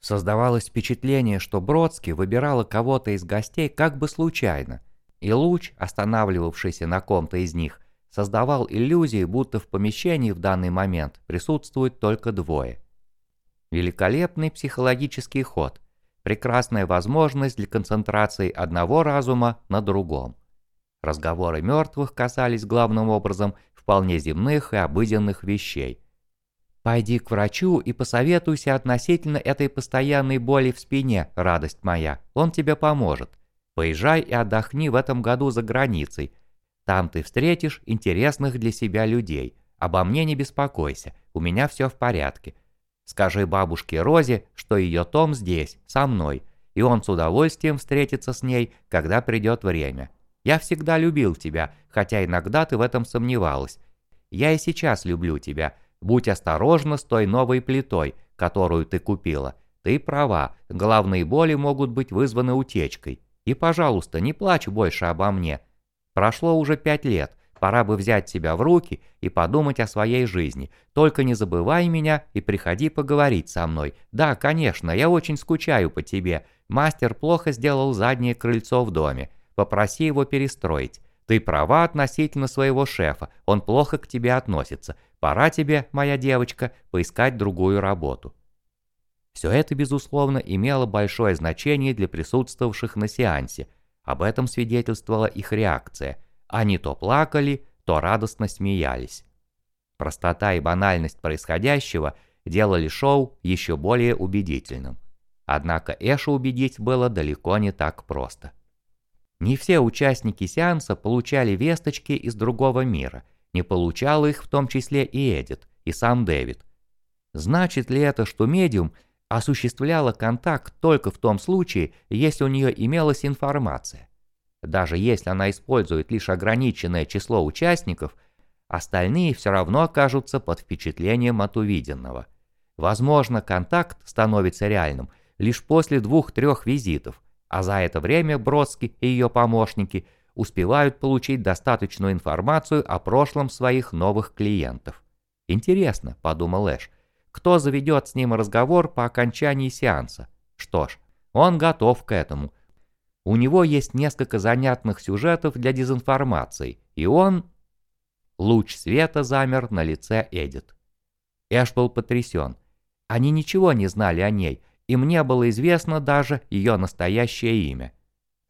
Создавалось впечатление, что Бродский выбирала кого-то из гостей как бы случайно, и луч, останавливавшийся на ком-то из них, создавал иллюзии, будто в помещении в данный момент присутствуют только двое. Великолепный психологический ход, прекрасная возможность для концентрации одного разума на другом. Разговоры мертвых касались главным образом вполне земных и обыденных вещей. «Пойди к врачу и посоветуйся относительно этой постоянной боли в спине, радость моя, он тебе поможет. Поезжай и отдохни в этом году за границей. Там ты встретишь интересных для себя людей. Обо мне не беспокойся, у меня все в порядке. Скажи бабушке Розе, что ее Том здесь, со мной, и он с удовольствием встретится с ней, когда придет время. Я всегда любил тебя, хотя иногда ты в этом сомневалась. Я и сейчас люблю тебя. Будь осторожна с той новой плитой, которую ты купила. Ты права, головные боли могут быть вызваны утечкой. И, пожалуйста, не плачь больше обо мне. Прошло уже пять лет, пора бы взять себя в руки и подумать о своей жизни. Только не забывай меня и приходи поговорить со мной. Да, конечно, я очень скучаю по тебе. Мастер плохо сделал заднее крыльцо в доме. Попроси его перестроить. Ты права относительно своего шефа, он плохо к тебе относится. Пора тебе, моя девочка, поискать другую работу. Все это, безусловно, имело большое значение для присутствовавших на сеансе. Об этом свидетельствовала их реакция. Они то плакали, то радостно смеялись. Простота и банальность происходящего делали шоу еще более убедительным. Однако Эша убедить было далеко не так просто. Не все участники сеанса получали весточки из другого мира, не получал их в том числе и Эдит, и сам Дэвид. Значит ли это, что медиум осуществляла контакт только в том случае, если у нее имелась информация? Даже если она использует лишь ограниченное число участников, остальные все равно окажутся под впечатлением от увиденного. Возможно, контакт становится реальным лишь после двух-трех визитов – а за это время Бродски и ее помощники успевают получить достаточную информацию о прошлом своих новых клиентов. «Интересно», — подумал Эш, — «кто заведет с ним разговор по окончании сеанса? Что ж, он готов к этому. У него есть несколько занятных сюжетов для дезинформации, и он...» Луч света замер на лице Эдит. Эш был потрясен. Они ничего не знали о ней, и мне было известно даже ее настоящее имя.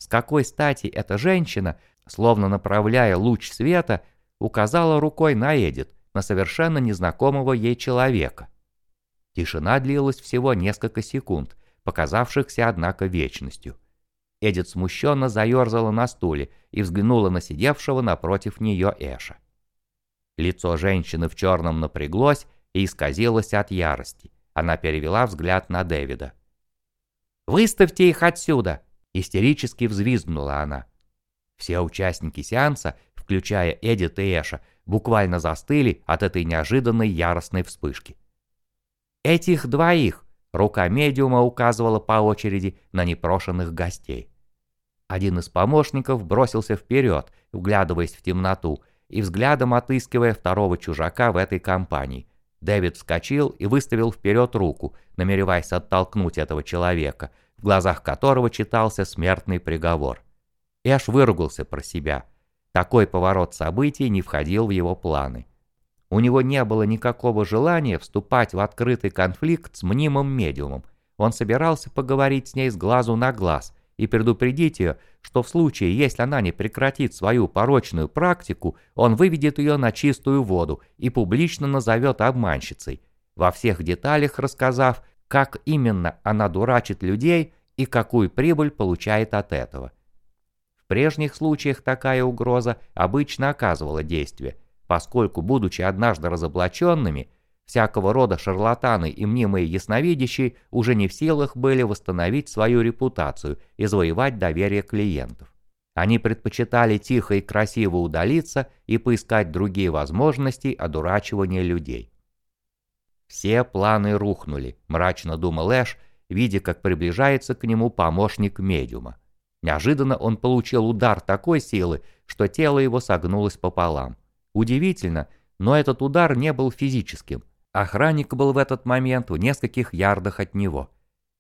С какой стати эта женщина, словно направляя луч света, указала рукой на Эдит, на совершенно незнакомого ей человека. Тишина длилась всего несколько секунд, показавшихся, однако, вечностью. Эдит смущенно заерзала на стуле и взглянула на сидевшего напротив нее Эша. Лицо женщины в черном напряглось и исказилось от ярости. Она перевела взгляд на Дэвида. «Выставьте их отсюда!» – истерически взвизгнула она. Все участники сеанса, включая Эдит и Эша, буквально застыли от этой неожиданной яростной вспышки. «Этих двоих!» – рука медиума указывала по очереди на непрошенных гостей. Один из помощников бросился вперед, вглядываясь в темноту, и взглядом отыскивая второго чужака в этой компании, Дэвид вскочил и выставил вперед руку, намереваясь оттолкнуть этого человека, в глазах которого читался смертный приговор. Эш выругался про себя. Такой поворот событий не входил в его планы. У него не было никакого желания вступать в открытый конфликт с мнимым медиумом. Он собирался поговорить с ней с глазу на глаз и предупредить ее, что в случае, если она не прекратит свою порочную практику, он выведет ее на чистую воду и публично назовет обманщицей, во всех деталях рассказав, как именно она дурачит людей и какую прибыль получает от этого. В прежних случаях такая угроза обычно оказывала действие, поскольку, будучи однажды разоблаченными, Всякого рода шарлатаны и мнимые ясновидящие уже не в силах были восстановить свою репутацию и завоевать доверие клиентов. Они предпочитали тихо и красиво удалиться и поискать другие возможности одурачивания людей. Все планы рухнули, мрачно думал Эш, видя, как приближается к нему помощник медиума. Неожиданно он получил удар такой силы, что тело его согнулось пополам. Удивительно, но этот удар не был физическим. Охранник был в этот момент в нескольких ярдах от него.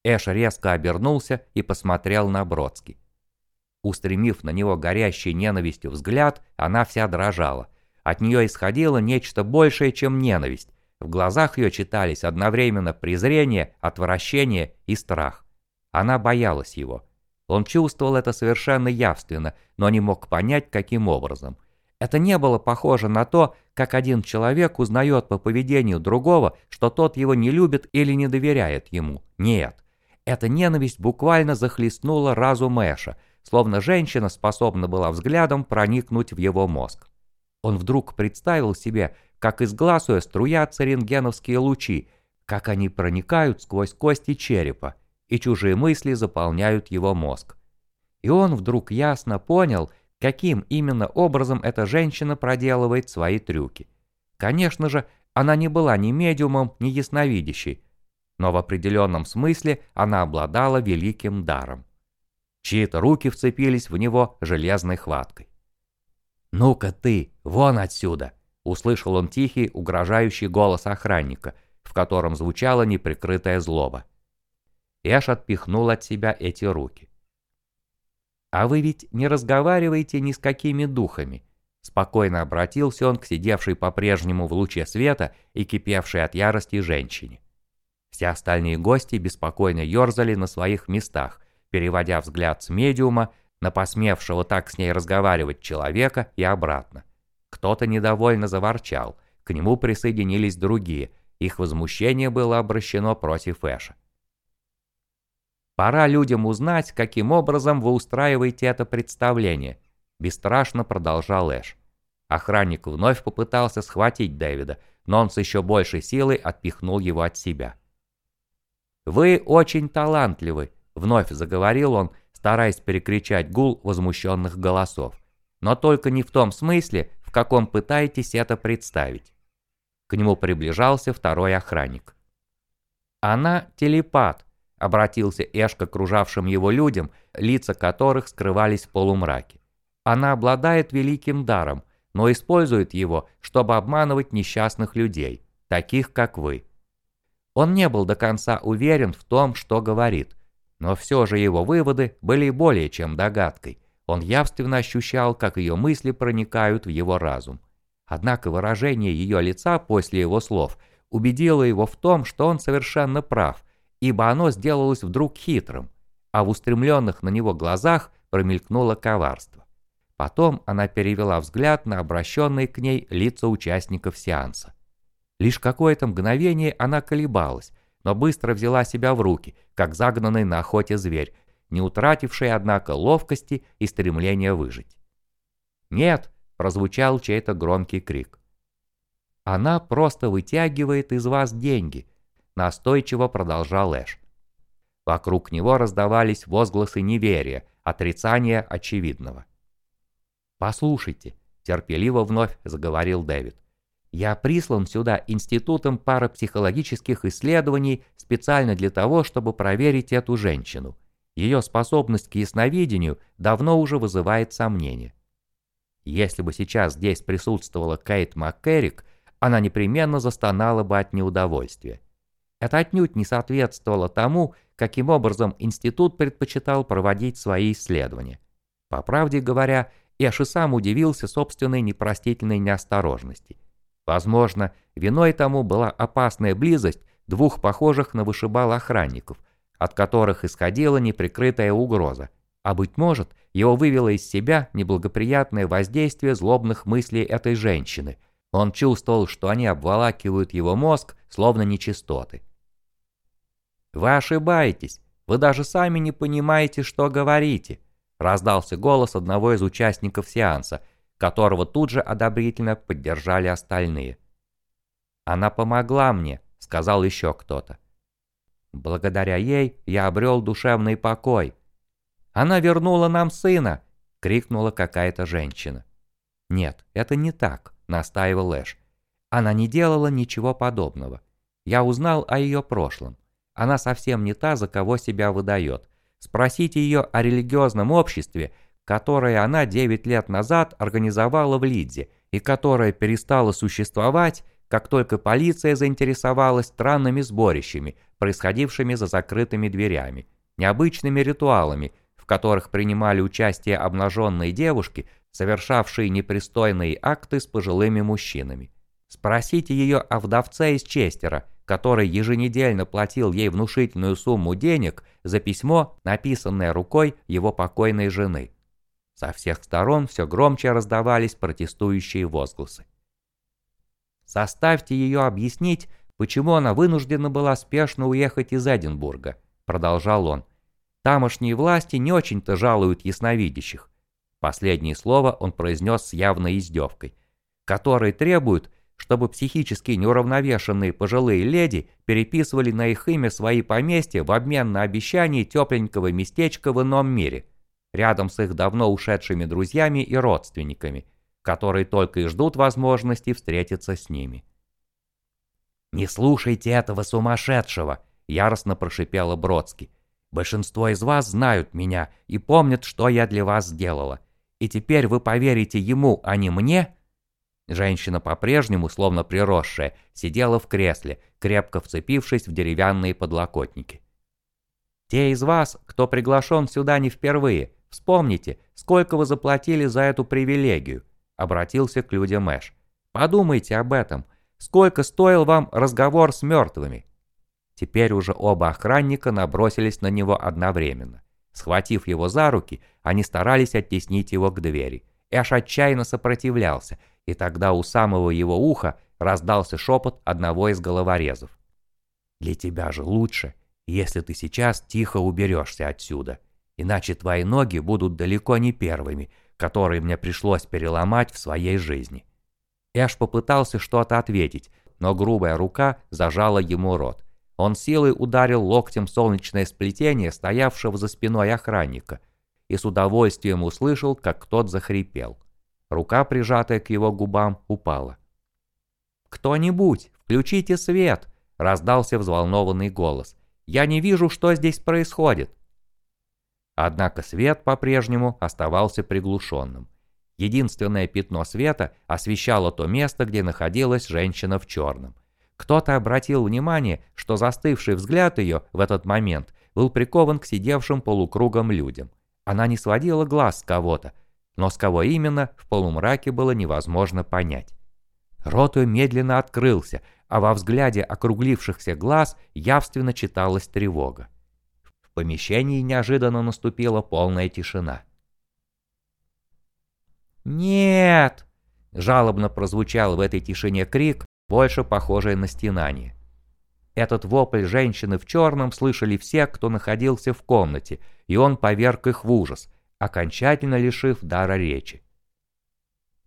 Эш резко обернулся и посмотрел на Бродски. Устремив на него горящий ненавистью взгляд, она вся дрожала. От нее исходило нечто большее, чем ненависть. В глазах ее читались одновременно презрение, отвращение и страх. Она боялась его. Он чувствовал это совершенно явственно, но не мог понять, каким образом. Это не было похоже на то, как один человек узнает по поведению другого, что тот его не любит или не доверяет ему. Нет. Эта ненависть буквально захлестнула разум Эша, словно женщина способна была взглядом проникнуть в его мозг. Он вдруг представил себе, как из глаз ее струятся рентгеновские лучи, как они проникают сквозь кости черепа, и чужие мысли заполняют его мозг. И он вдруг ясно понял, каким именно образом эта женщина проделывает свои трюки. Конечно же, она не была ни медиумом, ни ясновидящей, но в определенном смысле она обладала великим даром. Чьи-то руки вцепились в него железной хваткой. «Ну-ка ты, вон отсюда!» — услышал он тихий, угрожающий голос охранника, в котором звучала неприкрытая злоба. Эш отпихнул от себя эти руки. «А вы ведь не разговариваете ни с какими духами», Спокойно обратился он к сидевшей по-прежнему в луче света и кипевшей от ярости женщине. Все остальные гости беспокойно ерзали на своих местах, переводя взгляд с медиума на посмевшего так с ней разговаривать человека и обратно. Кто-то недовольно заворчал, к нему присоединились другие, их возмущение было обращено против Эша. Пора людям узнать, каким образом вы устраиваете это представление, бесстрашно продолжал Эш. Охранник вновь попытался схватить Дэвида, но он с еще большей силой отпихнул его от себя. «Вы очень талантливы», — вновь заговорил он, стараясь перекричать гул возмущенных голосов. «Но только не в том смысле, в каком пытаетесь это представить». К нему приближался второй охранник. «Она телепат», обратился Эш к окружавшим его людям, лица которых скрывались в полумраке. Она обладает великим даром, но использует его, чтобы обманывать несчастных людей, таких как вы. Он не был до конца уверен в том, что говорит, но все же его выводы были более чем догадкой. Он явственно ощущал, как ее мысли проникают в его разум. Однако выражение ее лица после его слов убедило его в том, что он совершенно прав – ибо оно сделалось вдруг хитрым, а в устремленных на него глазах промелькнуло коварство. Потом она перевела взгляд на обращенные к ней лица участников сеанса. Лишь какое-то мгновение она колебалась, но быстро взяла себя в руки, как загнанный на охоте зверь, не утративший, однако, ловкости и стремления выжить. «Нет!» – прозвучал чей-то громкий крик. «Она просто вытягивает из вас деньги», настойчиво продолжал Эш. Вокруг него раздавались возгласы неверия, отрицания очевидного. «Послушайте», — терпеливо вновь заговорил Дэвид, «я прислан сюда Институтом парапсихологических исследований специально для того, чтобы проверить эту женщину. Ее способность к ясновидению давно уже вызывает сомнения. Если бы сейчас здесь присутствовала Кейт МакКеррик, она непременно застонала бы от неудовольствия. Это отнюдь не соответствовало тому, каким образом институт предпочитал проводить свои исследования. По правде говоря, Эш и сам удивился собственной непростительной неосторожности. Возможно, виной тому была опасная близость двух похожих на вышибал охранников, от которых исходила неприкрытая угроза, а быть может, его вывело из себя неблагоприятное воздействие злобных мыслей этой женщины. Он чувствовал, что они обволакивают его мозг, словно нечистоты. «Вы ошибаетесь. Вы даже сами не понимаете, что говорите», раздался голос одного из участников сеанса, которого тут же одобрительно поддержали остальные. «Она помогла мне», — сказал еще кто-то. «Благодаря ей я обрел душевный покой». «Она вернула нам сына!» — крикнула какая-то женщина. «Нет, это не так», — настаивал Эш. «Она не делала ничего подобного. Я узнал о ее прошлом. Она совсем не та, за кого себя выдает. Спросите ее о религиозном обществе, которое она 9 лет назад организовала в Лидзе и которое перестало существовать, как только полиция заинтересовалась странными сборищами, происходившими за закрытыми дверями, необычными ритуалами, в которых принимали участие обнаженные девушки, совершавшие непристойные акты с пожилыми мужчинами. Спросите ее о вдовце из Честера, который еженедельно платил ей внушительную сумму денег за письмо, написанное рукой его покойной жены. Со всех сторон все громче раздавались протестующие возгласы. Составьте ее объяснить, почему она вынуждена была спешно уехать из Эдинбурга, продолжал он. Тамошние власти не очень-то жалуют ясновидящих. Последнее слово он произнес с явной издевкой, которые требуют, чтобы психически неуравновешенные пожилые леди переписывали на их имя свои поместья в обмен на обещание тепленького местечка в ином мире, рядом с их давно ушедшими друзьями и родственниками, которые только и ждут возможности встретиться с ними. «Не слушайте этого сумасшедшего!» — яростно прошипела Бродский. «Большинство из вас знают меня и помнят, что я для вас сделала. И теперь вы поверите ему, а не мне?» Женщина по-прежнему, словно приросшая, сидела в кресле, крепко вцепившись в деревянные подлокотники. «Те из вас, кто приглашен сюда не впервые, вспомните, сколько вы заплатили за эту привилегию», — обратился к людям Эш. «Подумайте об этом. Сколько стоил вам разговор с мертвыми?» Теперь уже оба охранника набросились на него одновременно. Схватив его за руки, они старались оттеснить его к двери. Эш отчаянно сопротивлялся, и тогда у самого его уха раздался шепот одного из головорезов. «Для тебя же лучше, если ты сейчас тихо уберешься отсюда, иначе твои ноги будут далеко не первыми, которые мне пришлось переломать в своей жизни». Эш попытался что-то ответить, но грубая рука зажала ему рот. Он силой ударил локтем солнечное сплетение, стоявшего за спиной охранника, и с удовольствием услышал, как тот захрипел. Рука, прижатая к его губам, упала. «Кто-нибудь, включите свет!» – раздался взволнованный голос. «Я не вижу, что здесь происходит!» Однако свет по-прежнему оставался приглушенным. Единственное пятно света освещало то место, где находилась женщина в черном. Кто-то обратил внимание, что застывший взгляд ее в этот момент был прикован к сидевшим полукругом людям. Она не сводила глаз с кого-то, но с кого именно в полумраке было невозможно понять. Рот ее медленно открылся, а во взгляде округлившихся глаз явственно читалась тревога. В помещении неожиданно наступила полная тишина. «Нет!» – жалобно прозвучал в этой тишине крик, больше похожий на стенание. Этот вопль женщины в черном слышали все, кто находился в комнате, и он поверг их в ужас – окончательно лишив дара речи.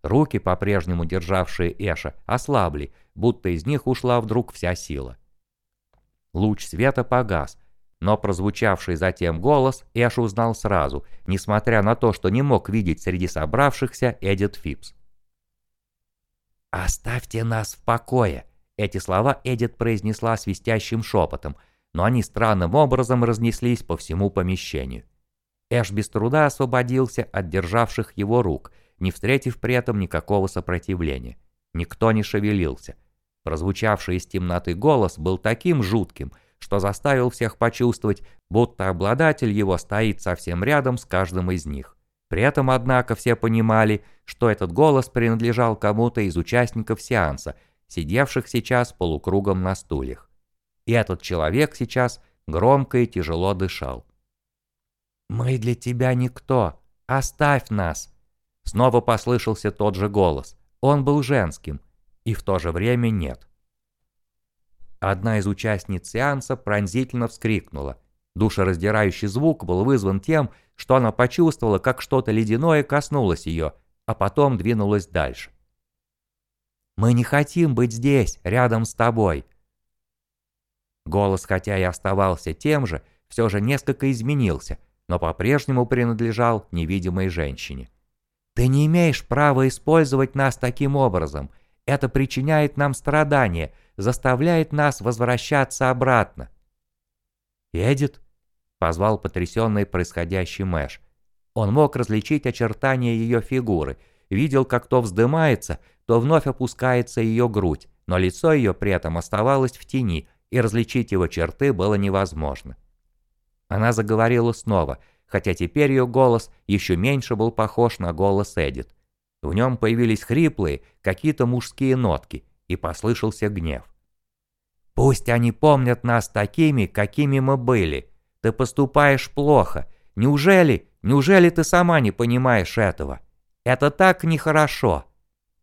Руки, по-прежнему державшие Эша, ослабли, будто из них ушла вдруг вся сила. Луч света погас, но прозвучавший затем голос Эш узнал сразу, несмотря на то, что не мог видеть среди собравшихся Эдит Фипс. «Оставьте нас в покое!» Эти слова Эдит произнесла свистящим шепотом, но они странным образом разнеслись по всему помещению. Эш без труда освободился от державших его рук, не встретив при этом никакого сопротивления. Никто не шевелился. Прозвучавший из темноты голос был таким жутким, что заставил всех почувствовать, будто обладатель его стоит совсем рядом с каждым из них. При этом, однако, все понимали, что этот голос принадлежал кому-то из участников сеанса, сидевших сейчас полукругом на стульях. И этот человек сейчас громко и тяжело дышал. «Мы для тебя никто. Оставь нас!» Снова послышался тот же голос. Он был женским. И в то же время нет. Одна из участниц сеанса пронзительно вскрикнула. Душераздирающий звук был вызван тем, что она почувствовала, как что-то ледяное коснулось ее, а потом двинулась дальше. «Мы не хотим быть здесь, рядом с тобой!» Голос, хотя и оставался тем же, все же несколько изменился – но по-прежнему принадлежал невидимой женщине. «Ты не имеешь права использовать нас таким образом. Это причиняет нам страдания, заставляет нас возвращаться обратно». «Эдит?» — позвал потрясенный происходящим Мэш. Он мог различить очертания ее фигуры, видел, как то вздымается, то вновь опускается ее грудь, но лицо ее при этом оставалось в тени, и различить его черты было невозможно. Она заговорила снова, хотя теперь ее голос еще меньше был похож на голос Эдит. В нем появились хриплые, какие-то мужские нотки, и послышался гнев. «Пусть они помнят нас такими, какими мы были. Ты поступаешь плохо. Неужели, неужели ты сама не понимаешь этого? Это так нехорошо».